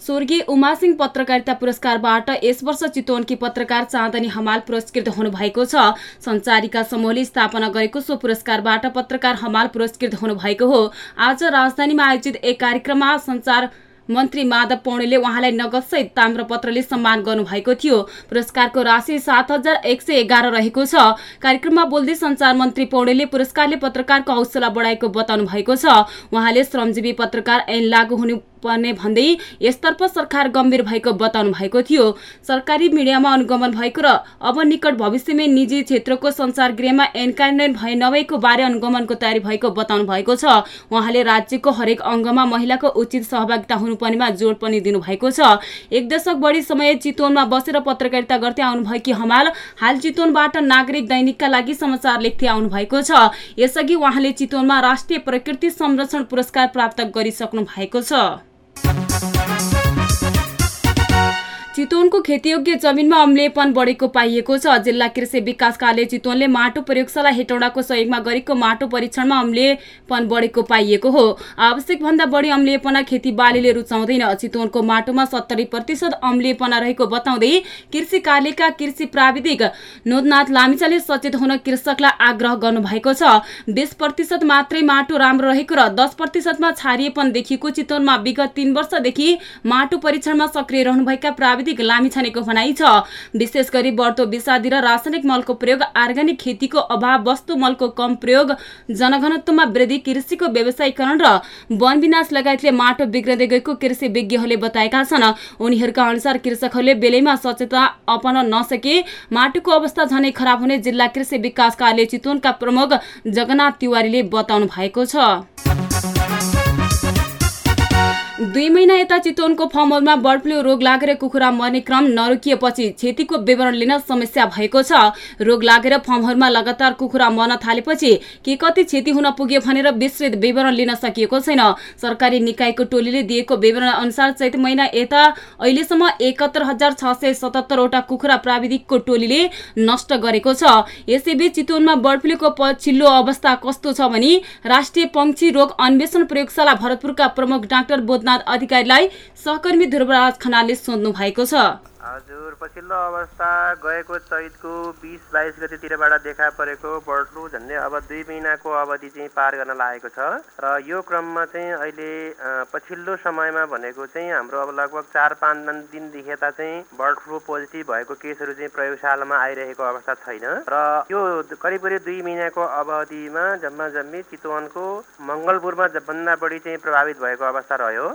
स्वर्गीय उमासिंह पत्रकारिता पुरस्कारबाट यस वर्ष चितवनकी पत्रकार चाँदनी हमाल पुरस्कृत हुनुभएको छ। सञ्चारिका समूहले स्थापना गरेको सो पुरस्कारबाट पत्रकार हमाल पुरस्कृत हुनुभएको हो। आज राजधानीमा आयोजित एक कार्यक्रममा सञ्चार मन्त्री माधव पौडेलले उहाँलाई नगदसहित ताम्रपत्रले सम्मान गर्नुभएको थियो। पुरस्कारको राशि सात हजार एक सय एघार रहेको छ। कार्यक्रममा बोल्दै संचार मन्त्री पौडेलले पुरस्कारले पत्रकारको हौसला बढाएको बताउनु भएको छ। उहाँले श्रमजीवी पत्रकार ऐन लागू हुनु पर्ने भन्दै यसतर्फ सरकार गम्भीर भएको बताउनु भएको थियो। सरकारी मिडियामा अनुगमन भएको र अब निकट भविष्यमै निजी क्षेत्रको संचार गृहमा ऐन कार्यान्वयन भए नभएको बारे अनुगमनको तयारी भएको बताउनु भएको छ। उहाँले राज्यको हरेक अङ्गमा महिलाको उचित सहभागिता हुनुपर्नेमा जोड पनि दिनुभएको छ। एक दशक बढी समय चितवनमा बसेर पत्रकारिता गर्दै आउनुभएकी हमाल हाल चितवनबाट नागरिक दैनिकका लागि समाचार लेख्दै आउनु भएको छ। यसअघि उहाँले चितवनमा राष्ट्रिय प्रकृति संरक्षण पुरस्कार प्राप्त गरिसक्नु भएको छ। Thank you. चितवनको खेतीयोग्य जमिनमा अम्लेपन बढेको पाइएको छ। जिल्ला कृषि विकास कार्यालय चितवनले माटो प्रयोगशाला हेटौडाको सहयोगमा गरेको माटो परीक्षणमा अम्लेपन बढेको पाइएको हो। आवश्यक भन्दा बढी अम्लेपना खेती बालीले रुचाउँदैन। चितवनको माटोमा सत्तरी प्रतिशत अम्लेपना रहेको बताउँदै कृषि कार्यालयका कृषि प्राविधिक नोदनाथ लामिचाले सचेत हुन कृषकलाई आग्रह गर्नुभएको छ। बिस प्रतिशत मात्रै माटो राम्रो रहेको र दस प्रतिशतमा छारिएपन देखिएको चितवनमा विगत तीन वर्षदेखि माटो परीक्षणमा सक्रिय रहनुभएका प्राविधिक प्राविधिक लामिछानेको भनाइ छ। विशेष गरी बढ्दो विषादी र रासायनिक मलको प्रयोग अर्ग्यानिक खेतीको अभाव वस्तु मलको कम प्रयोग जनघनत्वमा वृद्धि कृषिको व्यवसायीकरण र वन विनाश लगायतले माटो बिग्रदै गएको कृषि विज्ञहरूले बताएका छन्। उनीहरूका अनुसार कृषकहरूले बेलैमा सचेतता अपनाउन नसके माटोको अवस्था झनै खराब हुने जिल्ला कृषि विकास कार्यालय चितवनका प्रमुख जगन्नाथ तिवारीले बताउनु भएको छ। दुई महिना यता चितवनको फार्मरमा बर्ड फ्लू रोग लागेर कुखुरा मर्ने क्रम नरोकिएपछि क्षतिको विवरण लिन समस्या भएको छ। रोग लागेर फार्महरूमा लगातार कुखुरा मर्न थालेपछि के कति क्षति हुन पुग्यो भनेर विस्तृत विवरण लिन सकिएको छैन। सरकारी निकायको टोलीले दिएको विवरण अनुसार चैत महिना यता अहिलेसम्म एकहत्तर हजार छ सय सतहत्तरवटा कुखुरा प्राविधिकको टोलीले नष्ट गरेको छ। यसैबीच चितवनमा बर्ड फ्लूको पछिल्लो अवस्था कस्तो छ भने राष्ट्रिय पंक्षी रोग अन्वेषण प्रयोगशाला भरतपुरका प्रमुख डाक्टर बोधनाथ अधिकारीलाई सहकर्मी ध्रुवराज खनालले सोध्नु भएको छ। हजुर पछिल्लो अवस्था गएको चैतको बिस बाइस गतितिरबाट देखा परेको बर्ड फ्लू झन्डै अब दुई महिनाको अवधि चाहिँ पार गर्न लागेको छ। र यो क्रममा चाहिँ अहिले पछिल्लो समयमा भनेको चाहिँ हाम्रो अब लगभग चार पाँच दिनदेखि यता चाहिँ बर्ड फ्लू पोजिटिभ भएको केसहरू चाहिँ प्रयोगशालामा आइरहेको अवस्था छैन। र यो करिब करिब दुई महिनाको अवधिमा जम्मा जम्मी चितवनको मङ्गलपुरमा भन्दा बढी चाहिँ प्रभावित भएको अवस्था रह्यो।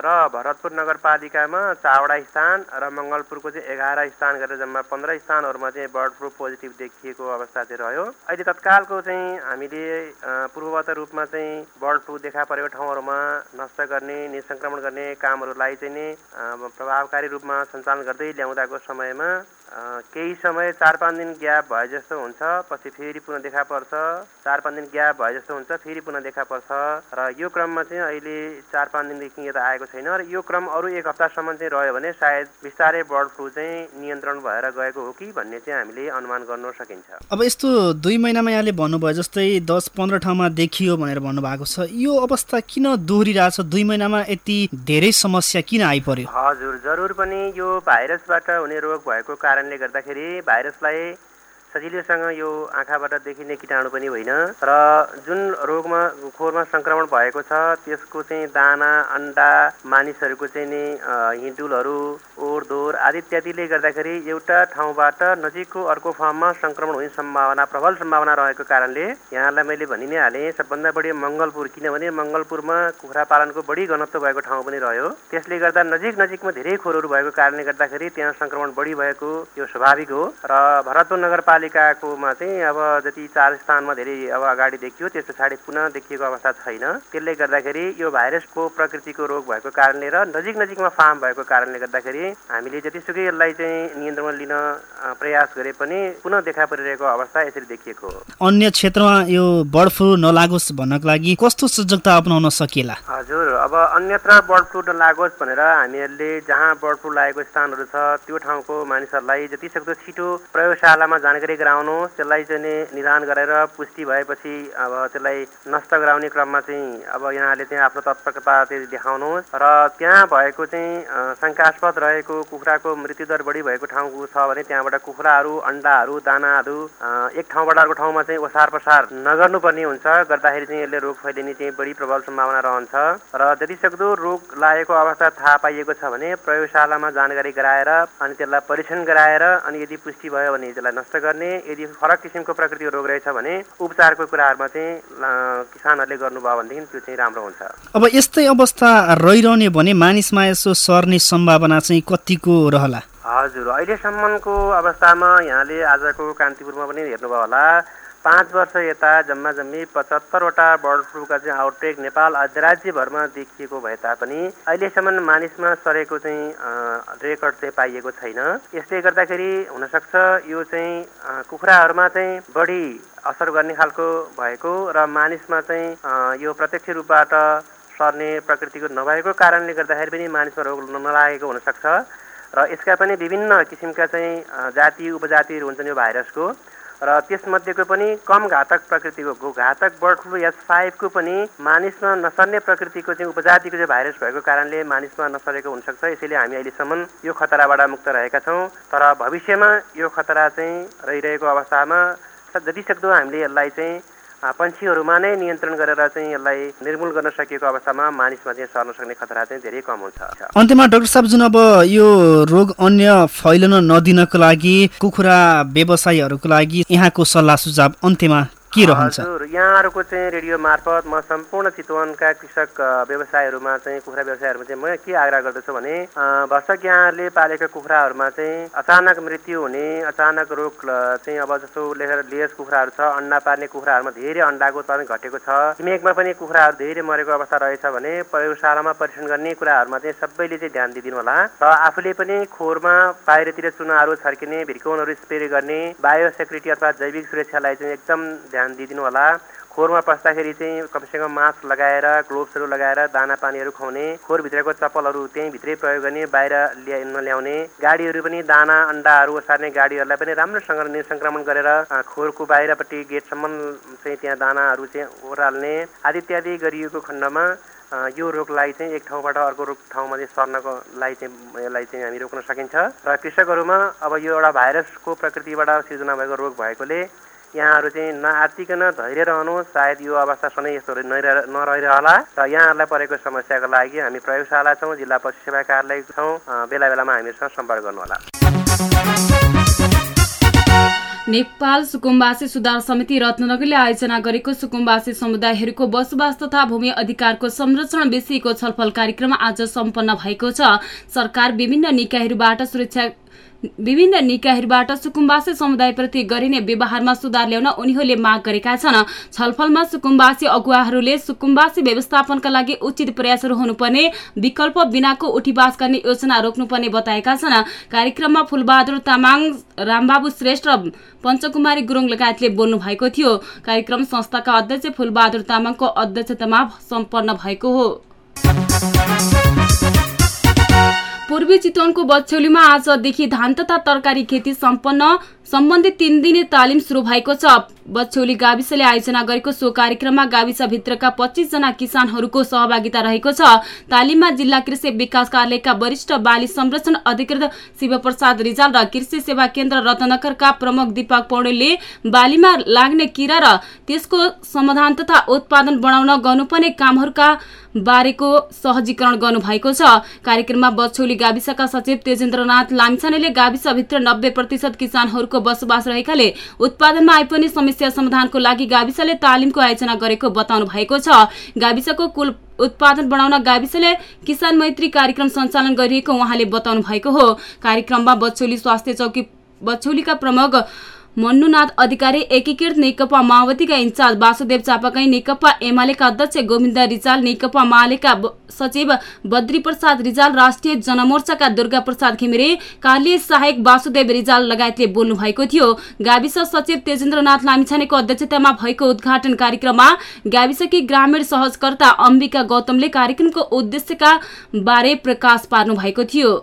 र भरतपुर नगरपालिकामा चारवटा स्थान र मङ्गलपुरको चाहिँ एघार स्थान गरेर जम्मा पन्ध्र स्थानहरूमा चाहिँ बर्ड फ्लू पोजिटिभ देखिएको अवस्था चाहिँ रह्यो। अहिले तत्कालको चाहिँ हामीले पूर्ववत रूपमा चाहिँ बर्ड फ्लू देखा परेको ठाउँहरूमा नष्ट गर्ने निसङ्क्रमण गर्ने कामहरूलाई चाहिँ नै प्रभावकारी रूपमा सञ्चालन गर्दै ल्याउँदाको समयमा केही समय चार पाँच दिन ग्याप भए जस्तो हुन्छ पछि फेरि पुनः देखा पर्छ। चार पाँच दिन ग्याप भए जस्तो हुन्छ फेरि पुनः देखा पर्छ। र यो क्रममा चाहिँ अहिले चार पाँच दिनदेखि यता आएको छैन र यो क्रम अरू एक हप्तासम्म चाहिँ रह्यो भने सायद बिस्तारै बर्ड फ्लू चाहिँ नियन्त्रण भएर गएको हो कि भन्ने चाहिँ हामीले अनुमान गर्न सकिन्छ। अब यस्तो दुई महिनामा यहाँले भन्नुभयो जस्तै दस पन्ध्र ठाउँमा देखियो भनेर भन्नुभएको छ। यो अवस्था किन दोहोरिरहेछ? दुई महिनामा यति धेरै समस्या किन आइपर्यो हजुर जरुर पनि यो भाइरसबाट हुने रोग भएको गर्दाखेरि भाइरसलाई सजिलैसँग यो आँखाबाट देखिने किटाणु पनि होइन। र जुन रोगमा खोरमा सङ्क्रमण भएको छ त्यसको चाहिँ दाना अन्डा मानिसहरूको चाहिँ नि हिँडुलहरू ओरदोर आदि इत्यादिले गर्दाखेरि एउटा ठाउँबाट नजिकको अर्को फार्ममा सङ्क्रमण हुने सम्भावना प्रबल सम्भावना रहेको कारणले यहाँलाई मैले भनि नै हालेँ सबभन्दा बढी मङ्गलपुर किनभने मङ्गलपुरमा कुखुरा पालनको बढी घनत्व भएको ठाउँ पनि रह्यो। त्यसले गर्दा नजिक नजिकमा धेरै खोरहरू भएको कारणले गर्दाखेरि त्यहाँ सङ्क्रमण बढी भएको यो स्वाभाविक हो। र भरतपुर नगरपालिका नगरपालिकाकोमा चाहिँ अब जति चार स्थानमा धेरै अब अगाडि देखियो त्यस पछाडि पुनः देखिएको अवस्था छैन। त्यसले गर्दाखेरि यो भाइरसको प्रकृतिको रोग भएको कारणले र नजिक नजिकमा फार्म भएको कारणले गर्दाखेरि हामीले जतिसुकै यसलाई चाहिँ नियन्त्रणमा लिन प्रयास गरे पनि पुनः देखा परिरहेको अवस्था यसरी देखिएको हो। अन्य क्षेत्रमा यो बर्ड फ्लू नलागोस् भन्नको लागि कस्तो सजगता अप्नाउन सकिएला? हजुर अब अन्यत्र बर्ड फ्लू नलागोस् भनेर हामीहरूले जहाँ बर्ड फ्लू लागेको स्थानहरू छ त्यो ठाउँको मानिसहरूलाई जति सक्दो छिटो प्रयोगशालामा जानकारी गराउनुहोस् त्यसलाई चाहिँ निदान गरेर पुष्टि भएपछि अब त्यसलाई नष्ट गराउने क्रममा चाहिँ अब यहाँले चाहिँ आफ्नो तत्परता चाहिँ देखाउनुहोस्। र त्यहाँ भएको चाहिँ शङ्कास्पद रहेको कुखुराको मृत्युदर बढी भएको ठाउँ छ भने त्यहाँबाट कुखुराहरू अन्डाहरू दानाहरू एक ठाउँबाट अर्को ठाउँमा चाहिँ ओसार पसार नगर्नुपर्ने हुन्छ। गर्दाखेरि चाहिँ यसले रोग फैलिने चाहिँ बढी प्रबल सम्भावना रहन्छ। र जति सक्दो रोग लागेको अवस्था थाहा पाइएको छ भने प्रयोगशालामा जानकारी गराएर अनि त्यसलाई परीक्षण गराएर अनि यदि पुष्टि भयो भने त्यसलाई नष्ट गर्ने गर्ने यदि फरक किसिमको प्रकृतिको रोग रहेछ भने उपचारको कुराहरूमा चाहिँ किसानहरूले गर्नुभयो भनेदेखि त्यो चाहिँ राम्रो हुन्छ। अब यस्तै अवस्था रहिरहने भने मानिसमा यसो सर्ने सम्भावना चाहिँ कतिको रहला? हजुर अहिलेसम्मको अवस्थामा यहाँले आजको कान्तिपुरमा पनि हेर्नुभयो होला। पाँच वर्ष यता जम्मा जम्मी पचहत्तरवटा बर्ड फ्लूका चाहिँ आउटब्रेक नेपाल राज्यभरमा देखिएको भए तापनि अहिलेसम्म मानिसमा सरेको चाहिँ रेकर्ड चाहिँ पाइएको छैन। यसले गर्दाखेरि हुनसक्छ यो चाहिँ कुखुराहरूमा चाहिँ बढी असर गर्ने खालको भएको र मानिसमा चाहिँ यो प्रत्यक्ष रूपबाट सर्ने प्रकृतिको नभएको कारणले गर्दाखेरि पनि मानिसमा रोग नलागेको हुनसक्छ। र यसका पनि विभिन्न किसिमका चाहिँ जाति उपजातिहरू हुन्छन् यो भाइरसको। र त्यसमध्येको पनि कम घातक प्रकृतिको घातक बर्ड फ्लू एस फाइभको पनि मानिसमा नसर्ने प्रकृतिको चाहिँ उपजातिको चाहिँ भाइरस भएको कारणले मानिसमा नसरेको हुनसक्छ। यसैले हामी अहिलेसम्म यो खतराबाट मुक्त रहेका छौँ। तर भविष्यमा यो खतरा चाहिँ रहिरहेको अवस्थामा जति सक्दो हामीले यसलाई चाहिँ पन्छीहरूमा नै नियन्त्रण गरेर चाहिँ यसलाई निर्मूल गर्न सकिएको अवस्थामा मानिसमा चाहिँ सर्न सक्ने खतरा चाहिँ धेरै कम हुन्छ। अन्त्यमा डाक्टर साहब जुन अब यो रोग अन्य फैलन नदिनको लागि कुखुरा व्यवसायीहरूको लागि यहाँको सल्लाह सुझाव अन्त्यमा के रहन्छ हजुर। यहाँहरूको चाहिँ रेडियो मार्फत म सम्पूर्ण चितवनका कृषक व्यवसायहरूमा चाहिँ कुखुरा व्यवसायहरूमा चाहिँ म के आग्रह गर्दछु भने भर्षक यहाँहरूले पालेका कुखुराहरूमा चाहिँ अचानक मृत्यु हुने अचानक रोग चाहिँ अब जस्तो लेखेर लेस कुखुराहरू छ अन्डा पार्ने कुखुराहरूमा धेरै अन्डाको उत्पादन घटेको छ। छिमेकमा पनि कुखुराहरू धेरै मरेको अवस्था रहेछ भने प्रयोगशालामा परीक्षण गर्ने कुराहरूमा चाहिँ सबैले चाहिँ ध्यान दिइदिनु होला। र आफूले पनि खोरमा बाहिरतिर चुनाहरू छर्किने भिर्काउनहरू स्प्रे गर्ने बायोसेक्युरिटी अथवा जैविक सुरक्षालाई चाहिँ एकदम ध्यान दिइदिनु होला। खोरमा पस्दाखेरि चाहिँ कमसेकम मास्क लगाएर ग्लोभ्सहरू लगाएर दाना पानीहरू खुवाउने खोरभित्रको चप्पलहरू त्यहीँ भित्रै प्रयोग गर्ने बाहिर ल्या नल्याउने गाडीहरू पनि दाना अन्डाहरू ओसार्ने गाडीहरूलाई पनि राम्रोसँग निसङ्क्रमण गरेर खोरको बाहिरपट्टि गेटसम्म चाहिँ त्यहाँ दानाहरू चाहिँ ओह्राल्ने आदि इत्यादि गरिएको खण्डमा यो रोगलाई चाहिँ एक ठाउँबाट अर्को रोग ठाउँमा चाहिँ सर्नको लागि चाहिँ यसलाई चाहिँ हामी रोक्न सकिन्छ। र कृषकहरूमा अब यो एउटा भाइरसको प्रकृतिबाट सिर्जना भएको रोग भएकोले यहाँहरू चाहिँ नआत्तिकन धैर्य रहनु सायद यो अवस्था सधैँ यस्तोहरू नरहिरहला। र यहाँहरूलाई परेको समस्याको लागि हामी प्रयोगशाला छौँ जिल्ला पशु सेवा कार्यालय छौँ। बेला बेलामा हामीहरूसँग सम्पर्क गर्नुहोला। नेपाल सुकुम्बासी सुधार समिति रत्नगरले आयोजना गरेको सुकुम्बासी समुदायहरूको बसोबास तथा भूमि अधिकारको संरक्षण विषयको छलफल कार्यक्रम आज सम्पन्न भएको छ। सरकार विभिन्न निकायहरूबाट सुरक्षा विभिन्न निकायहरूबाट सुकुम्बासी समुदायप्रति गरिने व्यवहारमा सुधार ल्याउन उनीहरूले माग गरेका छन्। छलफलमा सुकुम्बासी अगुवाहरूले सुकुम्बासी व्यवस्थापनका लागि उचित प्रयासहरू हुनुपर्ने विकल्प बिनाको उठीवास गर्ने योजना रोक्नुपर्ने बताएका छन्। कार्यक्रममा फुलबहादुर तामाङ रामबाबु श्रेष्ठ र पञ्चकुमारी गुरुङ लगायतले बोल्नु भएको थियो। कार्यक्रम संस्थाका अध्यक्ष फुलबहादुर तामाङको अध्यक्षतामा सम्पन्न भएको हो। पूर्वी चितवनको बछौलीमा आजदेखि धान तथा तरकारी खेती सम्पन्न सम्बन्धित तीन दिने तालिम शुरू भएको छ। बछौली गाविसले आयोजना गरेको सो कार्यक्रममा गाविसभित्रका पच्चिसजना किसानहरूको सहभागिता रहेको छ। तालिममा जिल्ला कृषि विकास कार्यालयका वरिष्ठ बाली संरक्षण अधिकृत शिवप्रसाद रिजाल र कृषि सेवा केन्द्र रत्नगरका प्रमुख दीपक पौडेलले बालीमा लाग्ने किरा र त्यसको समाधान तथा उत्पादन बढाउन गर्नुपर्ने कामहरूका बारेको सहजीकरण गर्नुभएको छ। कार्यक्रममा बछौली गाविसका सचिव तेजेन्द्रनाथ लामिछानेले गाविसभित्र नब्बे प्रतिशत किसानहरूको बसोबास रहेकाले उत्पादनमा आइपर्ने समस्या समाधानको लागि गाविसले तालिमको आयोजना गरेको बताउनु भएको छ। गाविसको कुल उत्पादन बढाउन गाविसले किसान मैत्री कार्यक्रम सञ्चालन गरिएको उहाँले बताउनु भएको हो। कार्यक्रममा बच्चौली स्वास्थ्य चौकी बच्चौलीका प्रमुख मन्नुनाथ अधिकारी एकीकृत नेकपा माओवादीका इन्चार्ज वासुदेव चापाकाई नेकपा एमालेका अध्यक्ष गोविन्द रिजाल नेकपा मालेका सचिव बद्री प्रसाद रिजाल राष्ट्रिय जनमोर्चाका दुर्गा प्रसाद घिमिरे कार्य सहायक वासुदेव रिजाल लगायतले बोल्नु भएको थियो। गाविस सचिव तेजेन्द्रनाथ लामिछानेको अध्यक्षतामा भएको उद्घाटन कार्यक्रममा गाविसकी ग्रामीण सहजकर्ता अम्बिका गौतमले कार्यक्रमको उद्देश्यका बारे प्रकाश पार्नु भएको थियो।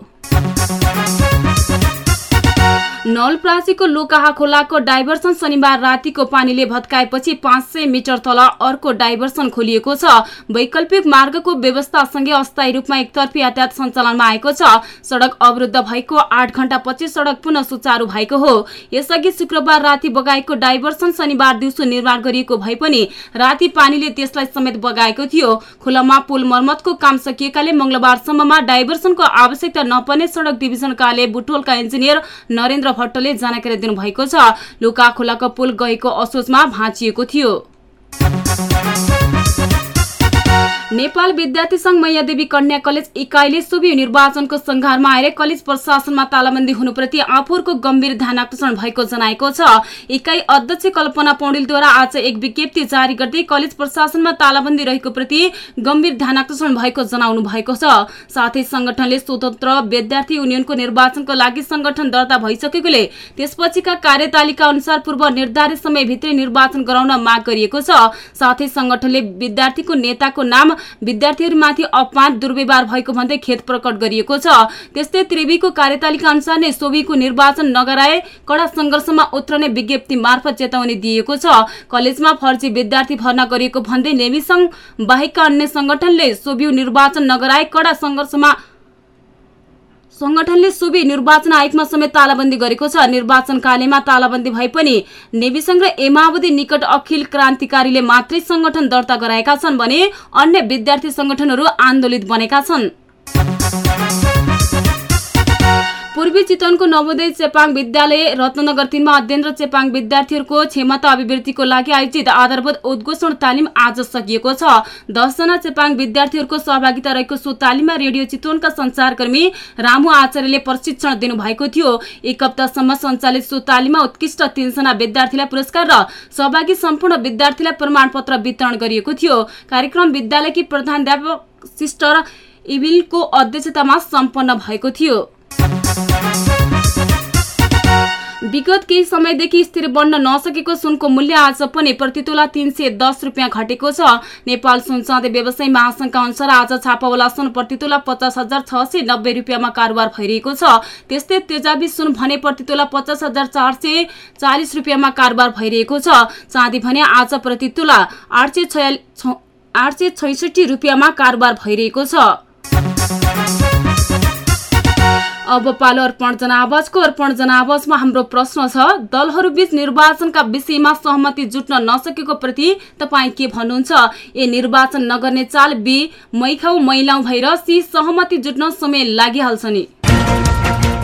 नलप्रासीको लोकाहा खोलाको डाइभर्सन शनिबार रातिको पानीले भत्काएपछि पाँच सय मिटर तल अर्को डाइभर्सन खोलिएको छ। वैकल्पिक मार्गको व्यवस्थासँगै अस्थायी रूपमा एकतर्फी यातायात सञ्चालनमा आएको छ। सड़क अवरुद्ध भएको आठ घण्टापछि सड़क पुनः सुचारू भएको हो। यसअघि शुक्रबार राति बगाएको डाइभर्सन शनिबार दिउँसो निर्माण गरिएको भए पनि राति पानीले त्यसलाई समेत बगाएको थियो। खोलामा पुल मर्मतको काम सकिएकाले मंगलबारसम्ममा डाइभर्सनको आवश्यकता नपर्ने सड़क डिभिजन कार्यालय बुटोलका इन्जिनियर नरेन्द्र भट्टले जानकारी दिनुभएको छ। लुका खोलाको पुल गएको असोजमा भाँचिएको थियो। नेपाल विद्यार्थी संघ मैयादेवी कन्या कलेज इकाइले सुबी निर्वाचनको संघारमा आएर कलेज प्रशासनमा तालाबन्दी हुनुप्रति आफूहरूको गम्भीर ध्यान आकर्षण भएको जनाएको छ। इकाइ अध्यक्ष कल्पना पौडेलद्वारा आज एक विज्ञप्ति जारी गर्दै कलेज प्रशासनमा तालाबन्दी रहेको प्रति गम्भीर ध्यान आकर्षण भएको जनाउनु भएको छ। साथै संगठनले स्वतन्त्र विद्यार्थी युनियनको निर्वाचनको लागि संगठन दर्ता भइसकेकोले त्यसपछिका कार्यतालिका अनुसार पूर्व निर्धारित समयभित्रै निर्वाचन गराउन माग गरिएको छ। साथै संगठनले विद्यार्थीको नेताको नाम विद्यार्थीहरूमाथि अपमान दुर्व्यवहार भएको भन्दै खेत प्रकट गरिएको छ। त्यस्तै त्रिवीको कार्यतालिका अनुसार नै सोभीको निर्वाचन नगराए कड़ा संघर्षमा उत्रने विज्ञप्ति मार्फत चेतावनी दिएको छ। कलेजमा फर्जी विद्यार्थी भर्ना गरिएको भन्दै नेवी संघ बाहेकका अन्य संगठनले सोभियु निर्वाचन नगराए कड़ा संघर्षमा संगठनले सोभि निर्वाचन आयोगमा समेत तालाबन्दी गरेको छ। निर्वाचन कालेमा तालाबन्दी भए पनि नेविसंघ र एमावधि निकट अखिल क्रान्तिकारीले मात्रै संगठन दर्ता गराएका छन् भने अन्य विद्यार्थी संगठनहरू आन्दोलित बनेका छन्। पूर्वी चितवनको नवोदय चेपाङ विद्यालय रत्नगर तिनमा अध्ययनरत चेपाङ विद्यार्थीहरूको क्षमता अभिवृद्धिको लागि आयोजित आधारभूत उद्घोषण तालिम आज सकिएको छ। दसजना चेपाङ विद्यार्थीहरूको सहभागिता रहेको सो तालिममा रेडियो चितवनका संचारकर्मी रामु आचार्यले प्रशिक्षण दिनुभएको थियो। एक हप्तासम्म सञ्चालित सो तालिममा उत्कृष्ट तीनजना विद्यार्थीलाई पुरस्कार र सहभागी सम्पूर्ण विद्यार्थीलाई प्रमाणपत्र वितरण गरिएको थियो। कार्यक्रम विद्यालयकी प्रधानध्यापक सिस्टर इभिलको अध्यक्षतामा सम्पन्न भएको थियो। विगत केही समयदेखि स्थिर बन्न नसकेको सुनको मूल्य आज पनि प्रतितोला तीन सय दस रुपियाँ घटेको छ। नेपाल सुन चाँदी व्यवसाय महासंघका अनुसार आज छापावाला सुन प्रतितोला पचास हजार छ सय नब्बे रुपियाँमा कारोबार भइरहेको छ। त्यस्तै तेजाबी सुन भने प्रतितोला पचास हजार चार सय चालिस रुपियाँमा कारोबार भइरहेको छ। चाँदी भने आज प्रतितोला आठ सय आठ सय छैसठी रुपियाँमा कारोबार भइरहेको छ। अब पालो अर्पण जनावाजको अर्पण जनावाजमा हाम्रो प्रश्न छ दलहरूबीच निर्वाचनका विषयमा सहमति जुट्न नसकेको प्रति तपाईँ के भन्नुहुन्छ? ए निर्वाचन नगर्ने चाल बी मैखाउ मैलाउ भएर सी सहमति जुट्न समय लागिहाल्छ नि।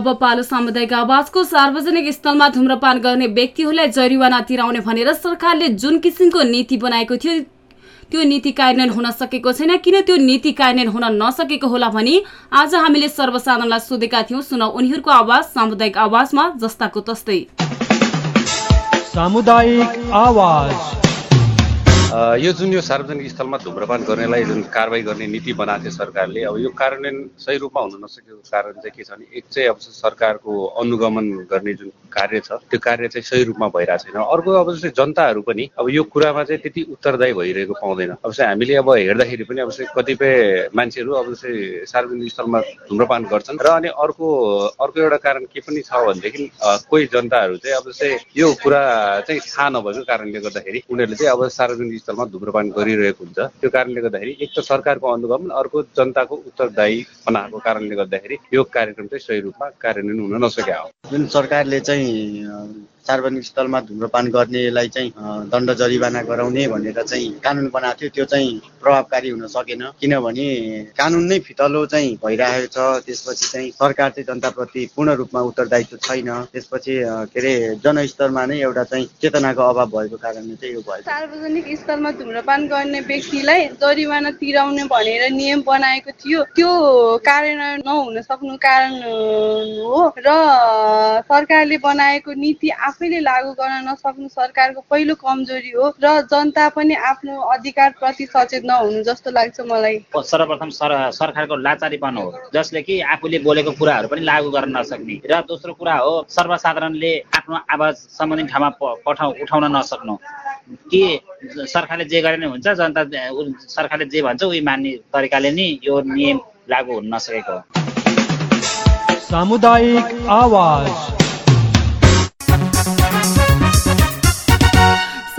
अब पालो सामुदायिक आवाजको सार्वजनिक स्थलमा धुम्रपान गर्ने व्यक्तिहरूलाई जरिवाना तिराउने भनेर सरकारले जुन किसिमको नीति बनाएको थियो त्यो नीति कार्यान्वयन हुन सकेको छैन। किन त्यो नीति कार्यान्वयन हुन नसकेको होला भनी आज हामीले सर्वसाधारणलाई सोधेका थियौं। सुन उनीहरूको आवाज सामुदायिक आवाजमा जस्ताको तस्तै। सामुदायिक आवाज। यो जुन यो सार्वजनिक स्थलमा धुम्रपान गर्नेलाई जुन कारवाही गर्ने नीति बनाएको थियो सरकारले अब यो कार्यान्वयन सही रूपमा हुन नसकेको कारण चाहिँ के छ भने एक चाहिँ अब सरकारको अनुगमन गर्ने जुन कार्य छ त्यो कार्य चाहिँ सही रूपमा भइरहेको छैन। अर्को अब जस्तै जनताहरू पनि अब यो कुरामा चाहिँ त्यति उत्तरदायी भइरहेको पाउँदैन। अब चाहिँ हामीले अब हेर्दाखेरि पनि अब चाहिँ कतिपय मान्छेहरू अब जस्तै सार्वजनिक स्थलमा धुम्रपान गर्छन्। र अनि अर्को अर्को एउटा कारण के पनि छ भनेदेखि कोही जनताहरू चाहिँ अब जस्तै यो कुरा चाहिँ थाहा नभएको कारणले गर्दाखेरि उनीहरूले चाहिँ अब सार्वजनिक स्थलमा धुम्रपान गरिरहेको हुन्छ। त्यो कारणले गर्दाखेरि एक त सरकारको अनुगमन अर्को जनताको उत्तरदायी बनाएको कारणले गर्दाखेरि यो कार्यक्रम चाहिँ सही रूपमा कार्यान्वयन हुन नसकेको हो जुन सरकारले चाहिँ 哎呀 सार्वजनिक स्थलमा धुम्रपान गर्नेलाई चाहिँ दण्ड जरिवाना गराउने भनेर चाहिँ कानुन बनाएको थियो। त्यो चाहिँ प्रभावकारी हुन सकेन। किनभने कानुन नै फितलो चाहिँ भइरहेको छ। त्यसपछि चाहिँ सरकार चाहिँ जनताप्रति पूर्ण रूपमा उत्तरदायित्व छैन। त्यसपछि के अरे जनस्तरमा नै एउटा चाहिँ चेतनाको अभाव भएको कारणले चाहिँ यो भयो। सार्वजनिक स्थलमा धुम्रपान गर्ने व्यक्तिलाई जरिवाना तिराउने भनेर नियम बनाएको थियो। त्यो कार्यान्वयन नहुन सक्नु कारण हो। र सरकारले बनाएको नीति आफैले लागू गर्न नसक्नु सरकारको पहिलो कमजोरी हो र जनता पनि आफ्नो अधिकार प्रति सचेत नहुनु जस्तो लाग्छ मलाई। सर्वप्रथम सर सरकारको लाचारीपन हो जसले कि आफूले बोलेको कुराहरू पनि लागू गर्न नसक्ने। र दोस्रो कुरा हो सर्वसाधारणले आफ्नो आवाज सम्बन्धित ठाउँमा पठाउ उठाउन नसक्नु। कि सरकारले जे गरे नै हुन्छ जनता सरकारले जे भन्छ उही मान्ने तरिकाले नै यो नियम लागू हुन नसकेको सामुदायिक आवाज।